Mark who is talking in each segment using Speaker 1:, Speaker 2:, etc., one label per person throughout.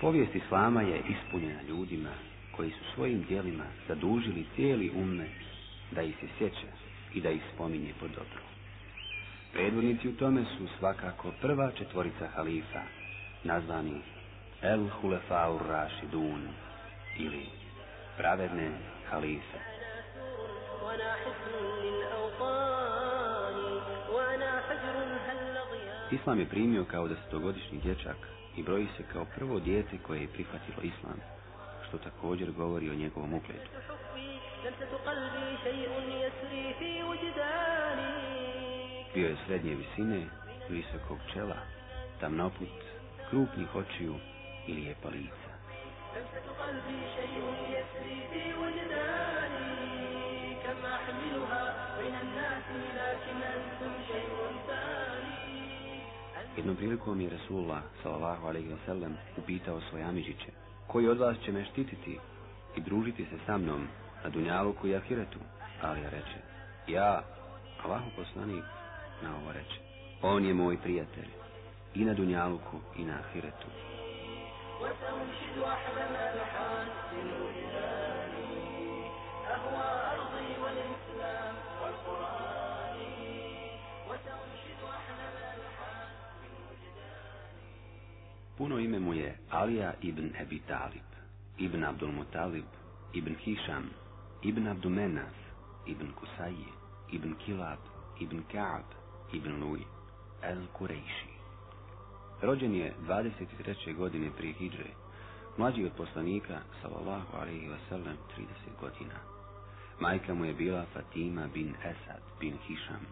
Speaker 1: Povijest Islama je ispunjena ljudima koji su svojim dijelima zadužili cijeli umme da ih se sjeća i da ih spominje po dobru. Predvodnici u tome su svakako prva četvorica halifa, nazvani El Hulefaur Rašidun ili pravedne halife. Islam je primio kao desetogodišnji dječak i broji se kao prvo dijete koje je prihvatilo Islam, što također govori o njegovom ugledu. Bio je srednje visine, visokog čela, tamnoput, krupnih očiju i lijepa lica. Jednom prilikom je Resulullah sallallahu alaihi wasallam upitao svoje amiđiće, koji od vas će me štititi i družiti se sa mnom na Dunjaluku i Ahiretu? Ali ja reče, ja, Allahu poslanik, na ovo reče, on je moj prijatelj i na Dunjaluku i na Ahiretu. Puno ime mu je Alija ibn Ebi Talib, ibn Abdul Mutalib, ibn Hišam, ibn Abdumenas, ibn Kusaje, ibn Kilab, ibn Kaab, ibn Luj, el Kurejši. Rođen je 23. godine prije Hidže, mlađi od poslanika, sallallahu alaihi wasallam, 30 godina. Majka mu je bila Fatima bin Esad bin Hišam.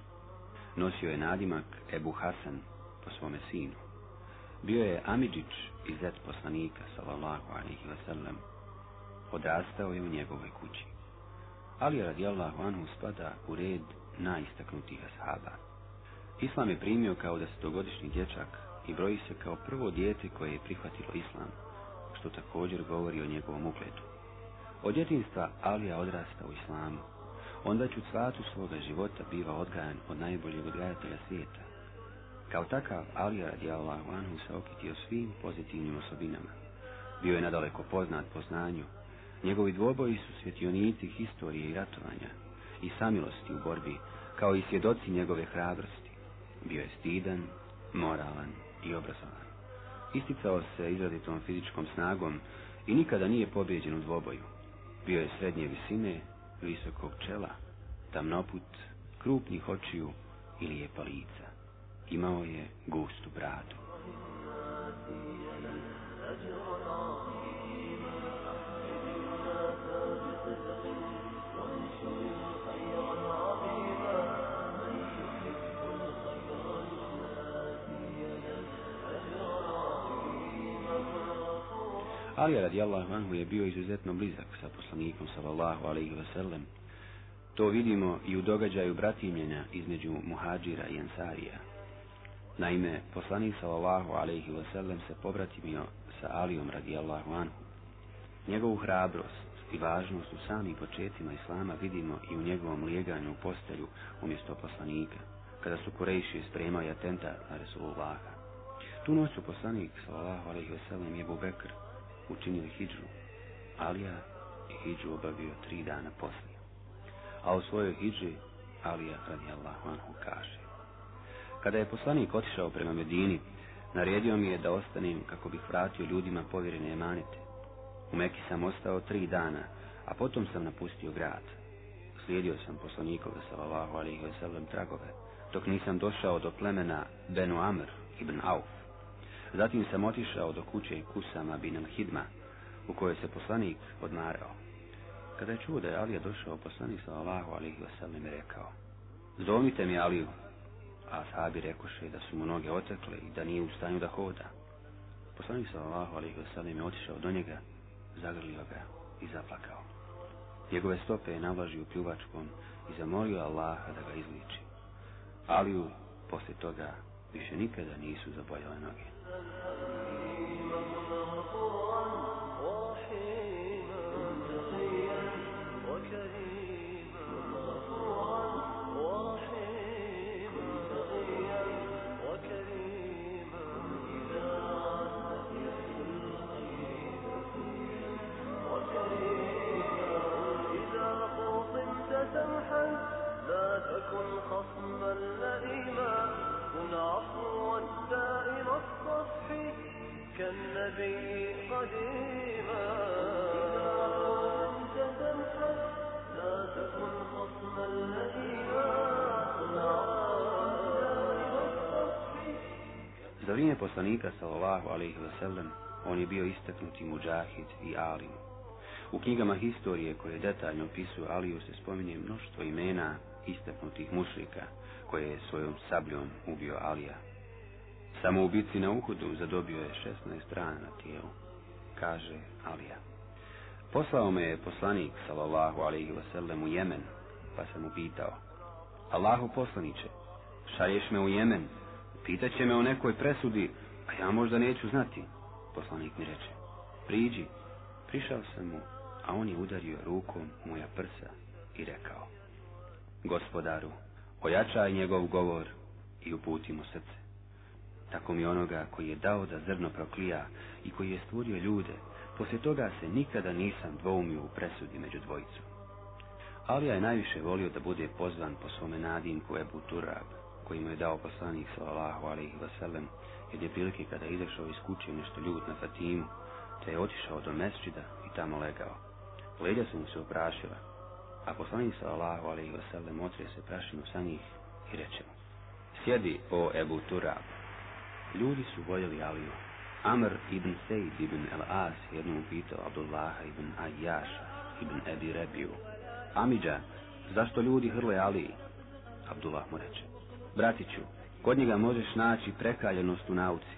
Speaker 1: Nosio je nadimak Ebu Hasan po svome sinu. Bio je Amidžić i zet poslanika, sallallahu alaihi wasallam. Odrastao je u njegovoj kući. Ali radijallahu anhu spada u red najistaknutih ashaba. Islam je primio kao desetogodišnji dječak i broji se kao prvo dijete koje je prihvatilo islam, što također govori o njegovom ugledu. Od djetinstva Alija odrasta u islamu. On već u cvatu svoga života biva odgajan od najboljeg odgajatelja svijeta. Kao takav, Alija radijallahu anhu se okitio svim pozitivnim osobinama. Bio je nadaleko poznat po znanju. Njegovi dvoboji su svjetionici historije i ratovanja i samilosti u borbi, kao i svjedoci njegove hrabrosti. Bio je stidan, moralan i obrazovan. Isticao se izrazitom fizičkom snagom i nikada nije pobjeđen u dvoboju. Bio je srednje visine, visokog čela, tamnoput, krupnih očiju i lijepa lica. Imao je gustu bradu. Ali radijallahu anhu je bio izuzetno blizak sa poslanikom sallallahu alaihi wasallam. To vidimo i u događaju bratimljenja između muhađira i ansarija. Naime, poslanik sallallahu alaihi wasallam se pobratimio sa Alijom radijallahu anhu. Njegovu hrabrost i važnost u samim početima Islama vidimo i u njegovom lijeganju u postelju umjesto poslanika, kada su Kurejši spremali atentat na Resulullaha. Tu noć su poslanik sallallahu alaihi wasallam je Bekr učinili hijđu. Alija je hijđu obavio tri dana poslije. A u svojoj hijđi Alija radijallahu anhu kaže Kada je poslanik otišao prema Medini, naredio mi je da ostanem kako bih vratio ljudima povjerene emanete. U Meki sam ostao tri dana, a potom sam napustio grad. Slijedio sam poslanikove sallallahu alaihi ve sellem tragove, dok nisam došao do plemena Benu Amr ibn Auf. Zatim sam otišao do kuće Kusama bin al-Hidma, u kojoj se poslanik odmarao. Kada je čuo da je Alija došao, poslanik sallallahu alaihi ve sellem rekao, Zovnite mi Aliju, a sahabi rekoše da su mu noge otekle i da nije u stanju da hoda. Poslanik sallallahu alaihi ve sellem je otišao do njega, zagrlio ga i zaplakao. Njegove stope je navlažio pljuvačkom i zamolio Allaha da ga izliči. Aliju poslije toga više nikada nisu zaboljale noge. Za vrijeme poslanika sallallahu alaihi wasallam on je bio istaknuti muđahid i alim. U knjigama historije koje detaljno opisuju Aliju se spominje mnoštvo imena istaknutih mušlika koje je svojom sabljom ubio Alija. Samo u bitci na Uhudu zadobio je 16 rana na tijelu, kaže Alija. Poslao me je poslanik sallallahu alaihi wasallam u Jemen, pa sam mu pitao, Allahu poslaniće, šalješ me u Jemen, pitaće me o nekoj presudi, a ja možda neću znati. Poslanik mi reče, priđi, prišao sam mu, a on je udario rukom moja prsa i rekao, gospodaru, ojačaj njegov govor i uputi mu srce. Tako mi onoga koji je dao da zrno proklija i koji je stvorio ljude, poslije toga se nikada nisam dvoumio u presudi među dvojicom. Alija je najviše volio da bude pozvan po svome nadimku Ebu Turab, koji mu je dao poslanik sallallahu alaihi jer je prilike kada izašao iz kuće nešto ljud na Fatimu, te je otišao do mesčida i tamo legao. Leđa su mu se oprašila, a poslanik sallallahu alaihi wasallam otrije se prašinu sa njih i reče mu, sjedi o Ebu Turab. Ljudi su voljeli Aliju. Amr ibn Sejd ibn El-As jednom upitao Abdullaha ibn Ayyaša ibn Ebi Rebiju. Amidža, zašto ljudi hrle Aliji? Abdullah mu reče, bratiću, kod njega možeš naći prekaljenost u nauci.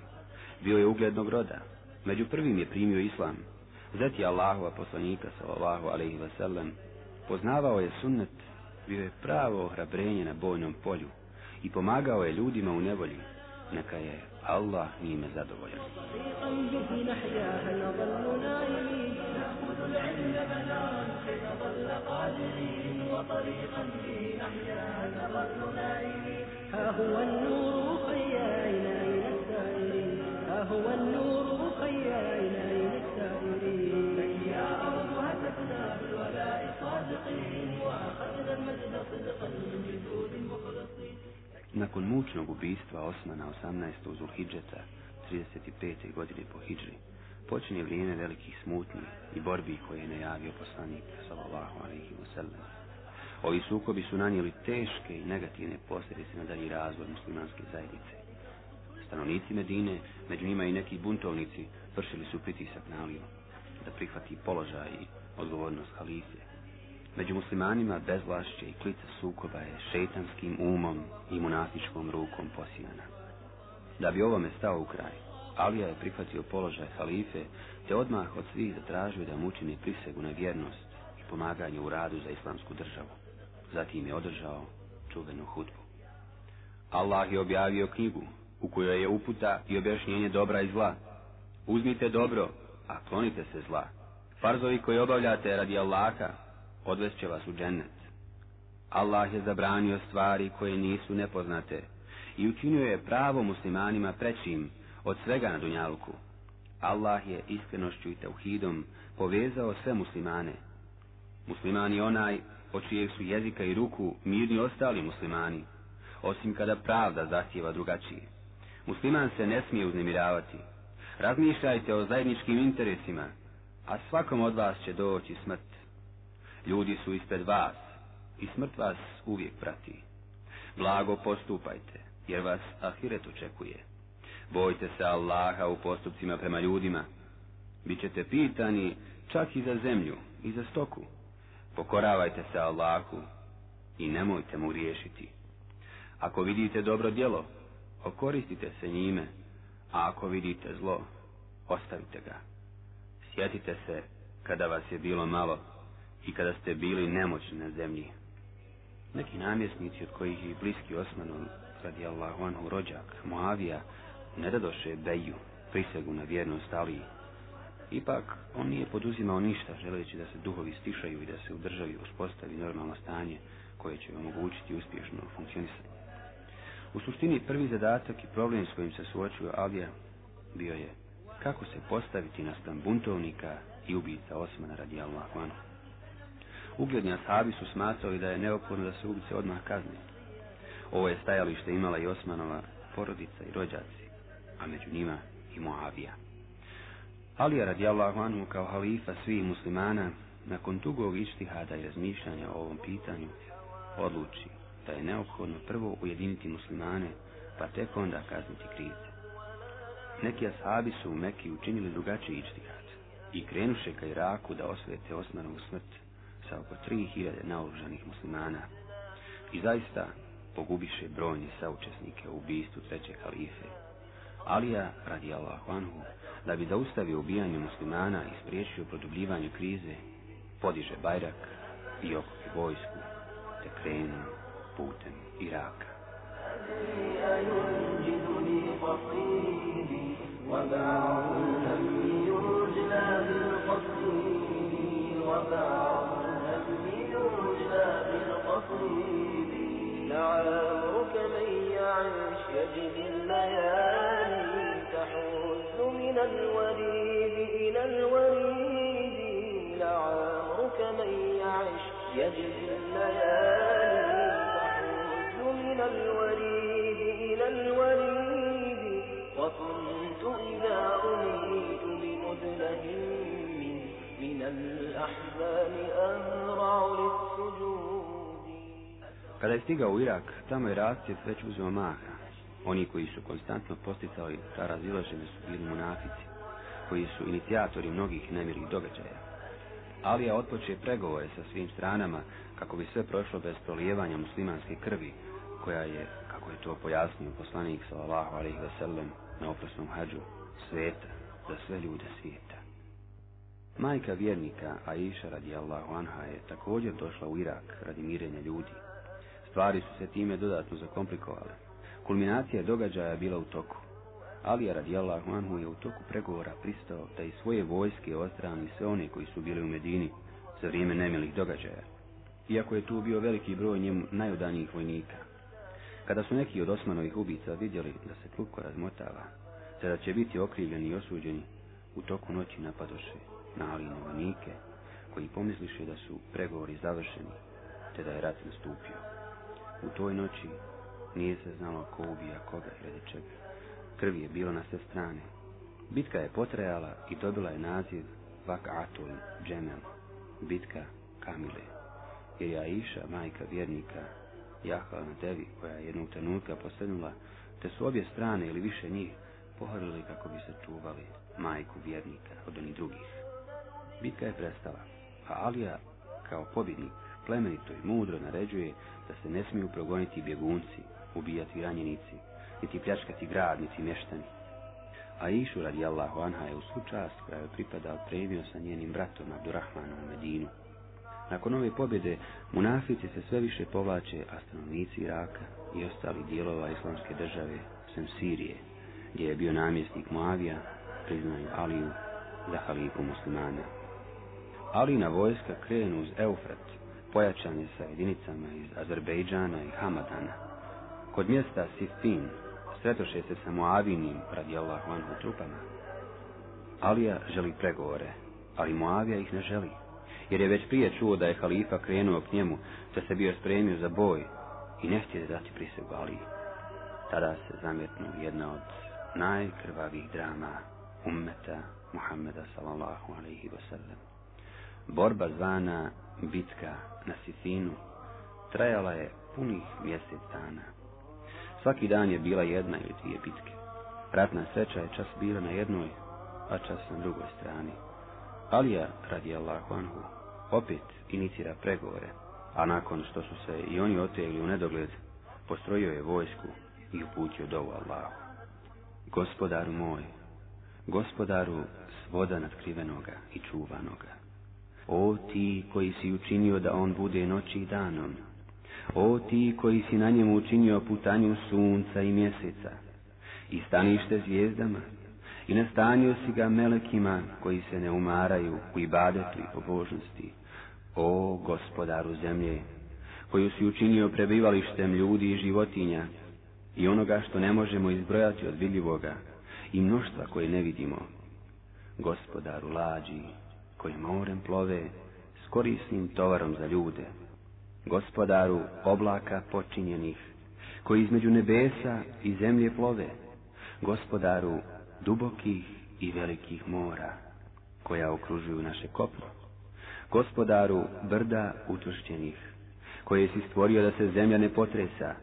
Speaker 1: Bio je uglednog roda. Među prvim je primio islam. Zeti Allahova poslanika sallallahu alaihi wasallam. Poznavao je sunnet, bio je pravo ohrabrenje na bojnom polju i pomagao je ljudima u nevolji Neka je Allah njime zadovoljan.
Speaker 2: ها هو النور
Speaker 1: Nakon mučnog ubijstva Osmana 18. Zulhidžeta 35. godine po Hidžri, počinje vrijeme velikih smutnji i borbi koje je najavio poslanik sallallahu alaihi wa sallam. Ovi sukobi su nanijeli teške i negativne posljedice na dalji razvoj muslimanske zajednice. Stanovnici Medine, među njima i neki buntovnici, vršili su pritisak na Aliju da prihvati položaj i odgovornost halife. Među muslimanima bezvlašće i klica sukoba je šeitanskim umom i munafičkom rukom posijana. Da bi ovome stao u kraj, Alija je prihvatio položaj halife, te odmah od svih zatražio da mu učini prisegu na vjernost i pomaganje u radu za islamsku državu. Zatim je održao čuvenu hudbu. Allah je objavio knjigu u kojoj je uputa i objašnjenje dobra i zla. Uzmite dobro, a klonite se zla. Farzovi koji obavljate radi Allaha, odvest će vas u džennet. Allah je zabranio stvari koje nisu nepoznate i učinio je pravo muslimanima prećim od svega na dunjalku. Allah je iskrenošću i tauhidom povezao sve muslimane. Musliman je onaj od čijeg su jezika i ruku mirni ostali muslimani, osim kada pravda zahtjeva drugačije. Musliman se ne smije uznemiravati. Razmišljajte o zajedničkim interesima, a svakom od vas će doći smrt. Ljudi su ispred vas i smrt vas uvijek prati. Blago postupajte, jer vas ahiret očekuje. Bojte se Allaha u postupcima prema ljudima. Bićete pitani čak i za zemlju i za stoku. Pokoravajte se Allahu i nemojte mu riješiti. Ako vidite dobro djelo, okoristite se njime, a ako vidite zlo, ostavite ga. Sjetite se kada vas je bilo malo i kada ste bili nemoćni na zemlji. Neki namjesnici od kojih je bliski Osmanu radi Allahu anhu rođak, Moavija, ne dadoše Beju, prisegu na vjernost Aliji. Ipak, on nije poduzimao ništa, želeći da se duhovi stišaju i da se u državi uspostavi normalno stanje koje će omogućiti uspješno funkcionisanje. U suštini, prvi zadatak i problem s kojim se suočio Alija bio je kako se postaviti naspram buntovnika i ubica Osmana radi Allahu anhu. Ugledni ashabi su smatrali da je neophodno da se ubice odmah kazni. Ovo je stajalište imala i Osmanova porodica i rođaci, a među njima i Moavija. Alija radijallahu anhu kao halifa svih muslimana, nakon dugog ištihada i razmišljanja o ovom pitanju, odluči da je neophodno prvo ujediniti muslimane, pa tek onda kazniti krivce. neki ashabi su u Meki učinili drugačiji ičtihad i krenuše ka Iraku da osvete Osmanovu smrt sa oko 3000 naoružanih muslimana. I zaista pogubiše brojne saučesnike u ubijstvu treće halife. Alija, radi Allahu anhu, da bi zaustavio ubijanje muslimana i spriječio produbljivanje krize, podiže bajrak i okupi vojsku, te krenu putem Iraka. لعمرك من يعيش يجد الليالي تحوز من الوريد stigao u Irak, tamo je rascijet već uzeo maha. Oni koji su konstantno posticali ta razilaženje su bili munafici, koji su inicijatori mnogih nemirih događaja. Alija otpoče pregovore sa svim stranama kako bi sve prošlo bez prolijevanja muslimanske krvi, koja je, kako je to pojasnio poslanik sallallahu alejhi ve sellem na oprosnom hađu, sveta za sve ljude svijeta. Majka vjernika Aisha radijallahu anha je također došla u Irak radi mirenja ljudi. Stvari su se time dodatno zakomplikovale. Kulminacija događaja je bila u toku. Alija radijallahu anhu je u toku pregovora pristao da i svoje vojske ostrani sve one koji su bili u Medini za vrijeme nemilih događaja. Iako je tu bio veliki broj njemu najodanijih vojnika. Kada su neki od Osmanovih ubica vidjeli da se klupko razmotava, te će biti okrivljeni i osuđeni, u toku noći napadoše na Alijine vojnike, koji pomisliše da su pregovori završeni, te da je rat nastupio. U toj noći nije se znalo ko ubija koga i radi čega. Krvi je bilo na sve strane. Bitka je potrajala i dobila je naziv Vakatul Džemel, bitka Kamile, jer je Aisha, majka vjernika, jahvala na devi koja je jednog trenutka posljednula, te su obje strane ili više njih pohorili kako bi se čuvali majku vjernika od onih drugih. Bitka je prestala, a Alija kao pobjednik plemenito i mudro naređuje da se ne smiju progoniti bjegunci, ubijati ranjenici, niti pljačkati grad, niti mještani. A Išu radijallahu anha je u svu čast koja je pripadao premio sa njenim bratom Abdurrahmanom u Medinu. Nakon ove pobjede, munafici se sve više povlače, a stanovnici Iraka i ostali dijelova islamske države, sem Sirije, gdje je bio namjesnik Moavija, priznaju Aliju za halifu muslimana. Alina vojska krenu uz Eufrat, pojačan je sa jedinicama iz Azerbejdžana i Hamadana. Kod mjesta Sifin sretoše se sa Moavinim radijallahu anhu trupama. Alija želi pregovore, ali Moavija ih ne želi, jer je već prije čuo da je halifa krenuo k njemu, da se bio spremio za boj i ne htje dati prisegu Aliji. Tada se zamjetnu jedna od najkrvavih drama ummeta Muhammeda sallallahu alaihi wasallam. Borba zvana bitka na Sifinu trajala je punih mjesec dana. Svaki dan je bila jedna ili dvije bitke. Ratna sreća je čas bila na jednoj, a čas na drugoj strani. Alija, radi Allahu anhu, opet inicira pregovore, a nakon što su se i oni otegli u nedogled, postrojio je vojsku i uputio dovu Allahu. Gospodaru moj, gospodaru svoda nadkrivenoga i čuvanoga, o ti koji si učinio da on bude noći i danom, o ti koji si na njemu učinio putanju sunca i mjeseca, i stanište zvijezdama, i nastanio si ga melekima koji se ne umaraju u ibadetu i pobožnosti, o gospodaru zemlje, koju si učinio prebivalištem ljudi i životinja, i onoga što ne možemo izbrojati od vidljivoga, i mnoštva koje ne vidimo, gospodaru lađi, koji morem plove s korisnim tovarom za ljude, gospodaru oblaka počinjenih, koji između nebesa i zemlje plove, gospodaru dubokih i velikih mora, koja okružuju naše kopno, gospodaru brda utvršćenih, koje si stvorio da se zemlja ne potresa,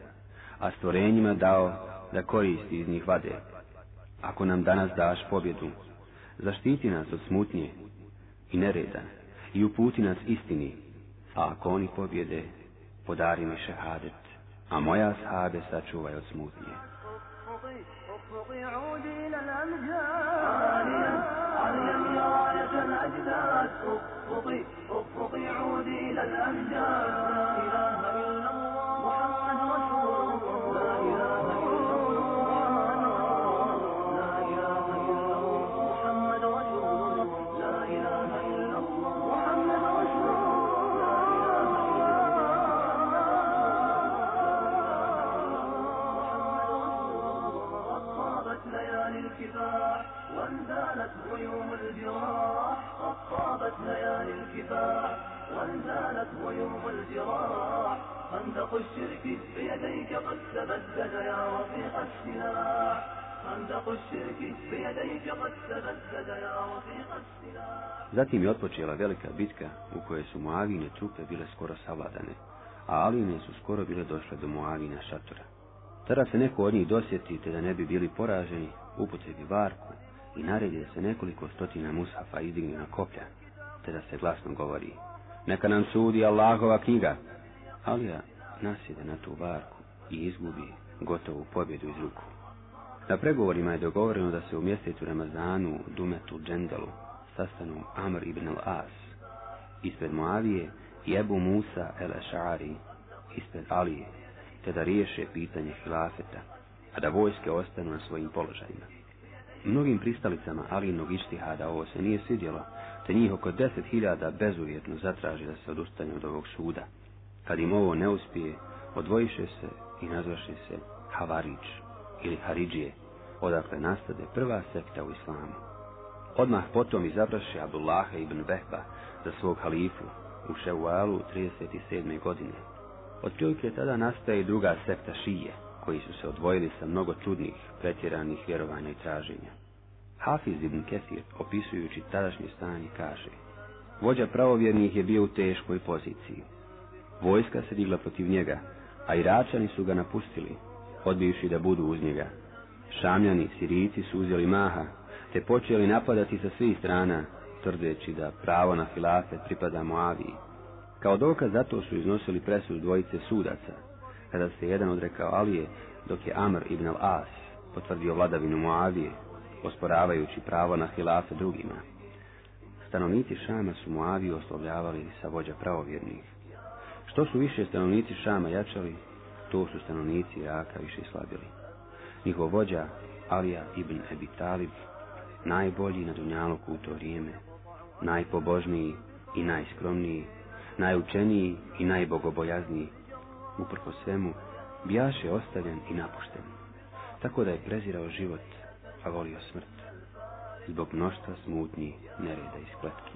Speaker 1: a stvorenjima dao da koristi iz njih vade, ako nam danas daš pobjedu, zaštiti nas od smutnje i nereda i uputi nas istini, a ako oni pobjede, podari mi šehadet, a moja sahabe sačuvaj od smutnje. Zatim je otpočela velika bitka u kojoj su Moavine trupe bile skoro savladane, a Aline su skoro bile došle do Moavina šatora. Tada se neko od njih dosjeti, te da ne bi bili poraženi, upotrebi varku i naredi da se nekoliko stotina mushafa izdigne na koplja, te da se glasno govori, neka nam sudi Allahova knjiga. Alija nasjede na tu varku i izgubi gotovu pobjedu iz ruku. Na pregovorima je dogovoreno da se u mjesecu Ramazanu Dumetu Džendelu sastanu Amr ibn al-As ispred Moavije i Ebu Musa el-Ašari ispred Alije, te da riješe pitanje hilafeta, a da vojske ostanu na svojim položajima. Mnogim pristalicama Alijinog ištihada ovo se nije svidjelo, te njih oko deset hiljada bezuvjetno zatraži da se odustane od ovog suda. Kad im ovo ne uspije, odvojiše se i nazvaše se Havarić ili Haridžije, odakle nastade prva sekta u islamu. Odmah potom izabraše Abdullaha ibn Behba za svog halifu u Ševalu 37. godine. Otprilike tada nastaje i druga sekta Šije, koji su se odvojili sa mnogo čudnih, pretjeranih vjerovanja i traženja. Hafiz ibn Kesir, opisujući tadašnje stanje, kaže Vođa pravovjernih je bio u teškoj poziciji. Vojska se digla protiv njega, a Iračani su ga napustili, odbivši da budu uz njega. Šamljani, Sirici su uzeli maha, te počeli napadati sa svih strana, tvrdeći da pravo na filafet pripada Moaviji. Kao dokaz zato su iznosili presud dvojice sudaca, kada se jedan odrekao Alije, dok je Amr ibn al-As potvrdio vladavinu Moavije, osporavajući pravo na hilafe drugima. Stanovnici Šama su Moaviju oslovljavali sa vođa pravovjernih. Što su više stanovnici Šama jačali, to su stanovnici Iraka više slabili. Njihov vođa, Alija ibn Ebi Talib, najbolji na Dunjaluku u to vrijeme, najpobožniji i najskromniji, najučeniji i najbogobojazniji, uprko svemu, bijaše ostavljen i napušten, tako da je prezirao život, a volio smrt, zbog mnoštva smutnji, nereda i spletki.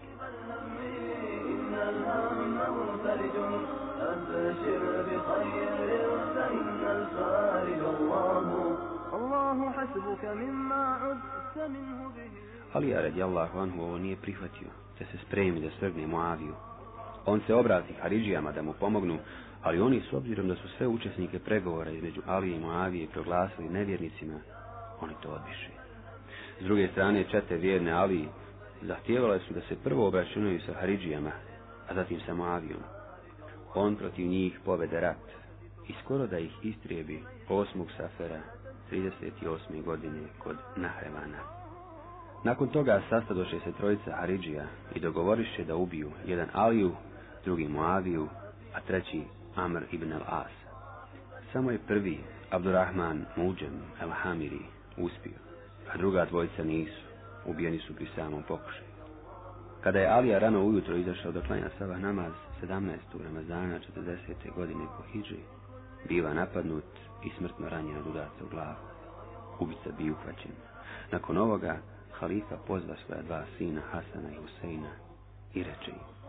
Speaker 1: Ali ja radijallahu anhu ovo nije prihvatio, te se spremi da svrgne Moaviju. On se obrati Haridžijama da mu pomognu, ali oni s obzirom da su sve učesnike pregovora između Alije i Moavije proglasili nevjernicima, oni to odbiše. S druge strane, čete vjerne Aliji zahtijevale su da se prvo obračunaju sa Haridžijama, a zatim sa Moavijom. On protiv njih povede rat i skoro da ih istrijebi 8. safera 38. godine kod Nahrevana. Nakon toga sastadoše se trojica Haridžija i dogovoriše da ubiju jedan Aliju, drugi Moaviju, a treći Amr ibn al-As. Samo je prvi, Abdurrahman Muđem el-Hamiri, uspio, a druga dvojica nisu, ubijeni su pri samom pokušaju. Kada je Alija rano ujutro izašao do klanja sabah namaz 17. Ramazana 40. godine po Hidži, biva napadnut i smrtno ranjen od u glavu. Ubica bi uhvaćen. Nakon ovoga, halifa pozva svoja dva sina Hasana i Huseina i reče im,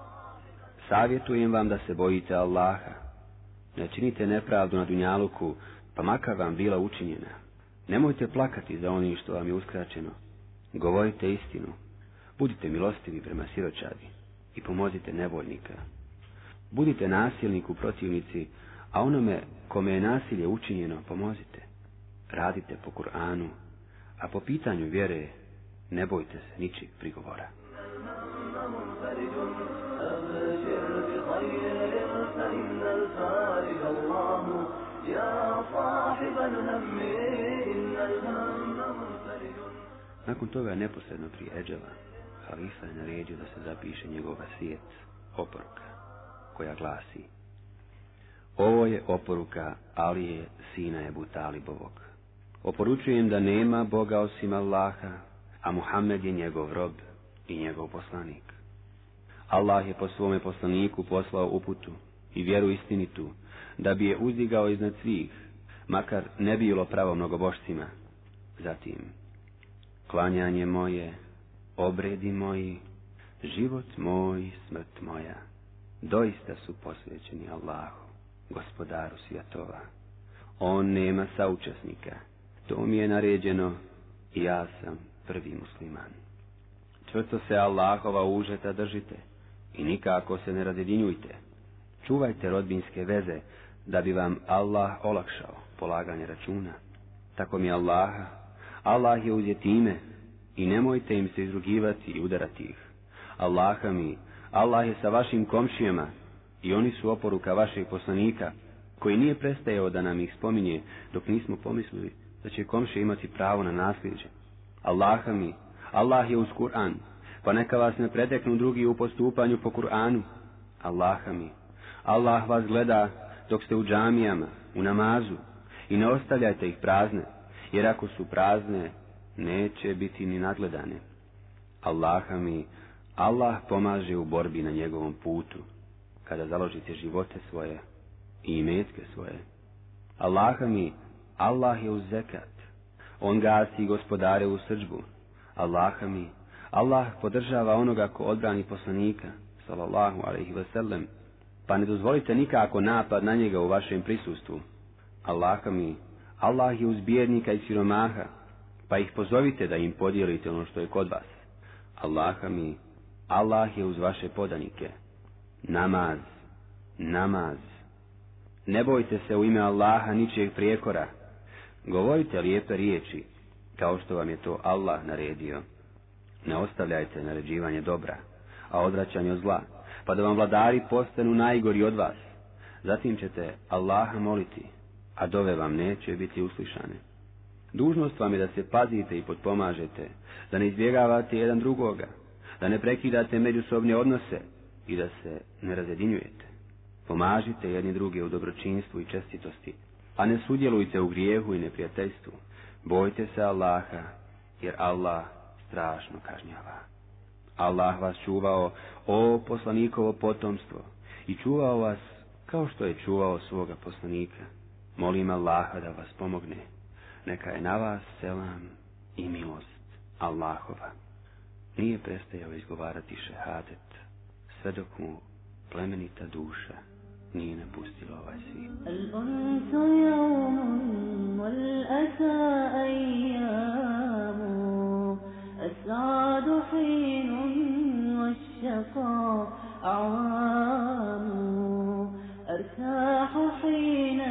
Speaker 1: Savjetujem vam da se bojite Allaha. Ne činite nepravdu na Dunjaluku, pa makar vam bila učinjena. Nemojte plakati za onim što vam je uskraćeno. Govorite istinu. Budite milostivi prema siročadi i pomozite nevoljnika. Budite nasilniku protivnici, a onome kome je nasilje učinjeno pomozite. Radite po Kur'anu, A po pitanju vjere, ne bojte se ničih prigovora. Nakon toga neposredno prije Eđela, halifa je naredio da se zapiše njegova svijet, oporuka, koja glasi Ovo je oporuka Alije, sina Ebu Talibovog. Oporučujem da nema Boga osim Allaha, a Muhammed je njegov rob i njegov poslanik. Allah je po svome poslaniku poslao uputu i vjeru istinitu, da bi je uzdigao iznad svih, makar ne bilo pravo mnogobošcima. Zatim, klanjanje moje, obredi moji, život moj, smrt moja, doista su posvećeni Allahu, gospodaru svjetova. On nema saučesnika, to mi je naređeno i ja sam prvi musliman. Čvrsto se Allahova užeta držite i nikako se ne razjedinjujte. Čuvajte rodbinske veze, da bi vam Allah olakšao polaganje računa. Tako mi Allaha, Allah je uz time i nemojte im se izrugivati i udarati ih. Allaha mi, Allah je sa vašim komšijama i oni su oporuka vašeg poslanika, koji nije prestajao da nam ih spominje dok nismo pomislili da će komšije imati pravo na nasljeđe. Allaha mi, Allah je uz Kur'an, pa neka vas ne preteknu drugi u postupanju po Kur'anu. Allaha mi, Allah vas gleda dok ste u džamijama, u namazu i ne ostavljajte ih prazne, jer ako su prazne, neće biti ni nadgledane. Allaha mi, Allah pomaže u borbi na njegovom putu, kada založite živote svoje i imetke svoje. Allaha mi, Allah je uz zekat, on gasi gospodare u srđbu. Allaha mi, Allah podržava onoga ko odbrani poslanika, sallallahu alaihi wasallam, pa ne dozvolite nikako napad na njega u vašem prisustvu. Allaha mi, Allah je uz bijednika i siromaha, pa ih pozovite da im podijelite ono što je kod vas. Allaha mi, Allah je uz vaše podanike. Namaz, namaz. Ne bojte se u ime Allaha ničijeg prijekora. Govorite lijepe riječi, kao što vam je to Allah naredio. Ne ostavljajte naređivanje dobra, a odvraćanje od zla, pa da vam vladari postanu najgori od vas. Zatim ćete Allaha moliti, a dove vam neće biti uslišane. Dužnost vam je da se pazite i potpomažete, da ne izbjegavate jedan drugoga, da ne prekidate međusobne odnose i da se ne razjedinjujete. Pomažite jedni druge u dobročinstvu i čestitosti, a ne sudjelujte u grijehu i neprijateljstvu. Bojte se Allaha, jer Allah strašno kažnjava. Allah vas čuvao, o poslanikovo potomstvo, i čuvao vas kao što je čuvao svoga poslanika. Molim Allaha da vas pomogne Neka je na vas selam i milost Allahova. Nije prestajao izgovarati šehadet, sve dok mu plemenita duša nije napustila ovaj svijet.
Speaker 2: الأنس يوم والأسى أيام السعد حين والشقاء أعوام أرتاح حين